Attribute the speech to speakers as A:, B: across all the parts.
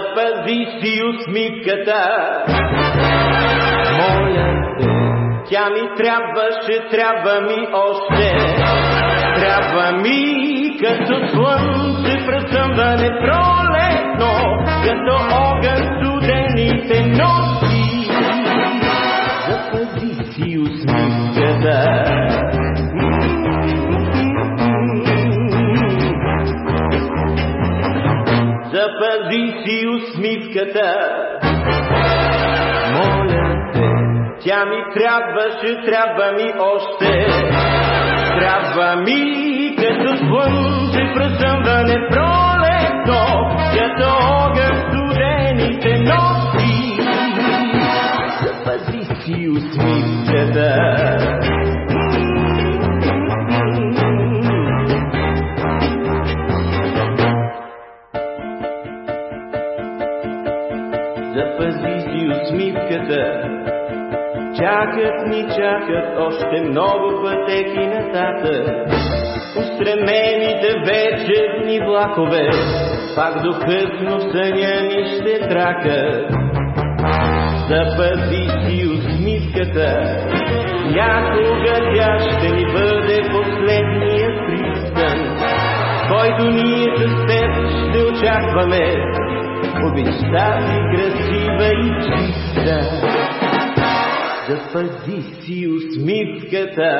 A: Запази си усмивката. Моля те, тя ми трябваше, трябва ми още. Трябва ми като слънце пресъмване пролетно, като огън студените нощи. Запази си усмивката. Запази си усмивката. Моля те, тя ми трябваше, трябва ми още. Трябва ми като слънце пресъмване пролетно, като огън студените нощи. Запази си усмивката. Запази си усмивката. Чакат ни, чакат още много пътеки нататък. Устремените вечерни влакове, пак до късно съня ни ще тракат. Запази си усмивката, някога тя ще ни бъде последния пристан, който ние с теб ще очакваме. Обичта си красива и чиста, запази си усмивката.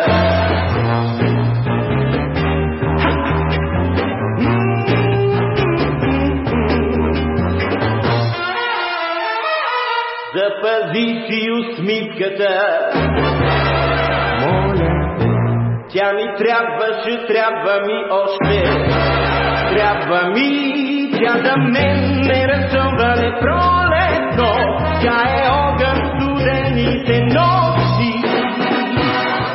A: Запази си усмивката. Моля тя ми трябваше, трябва ми още. Трябва ми тя за мен не разсъмване пролетно. Тя е огън студените нощи.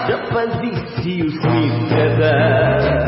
A: Запази си усмивката.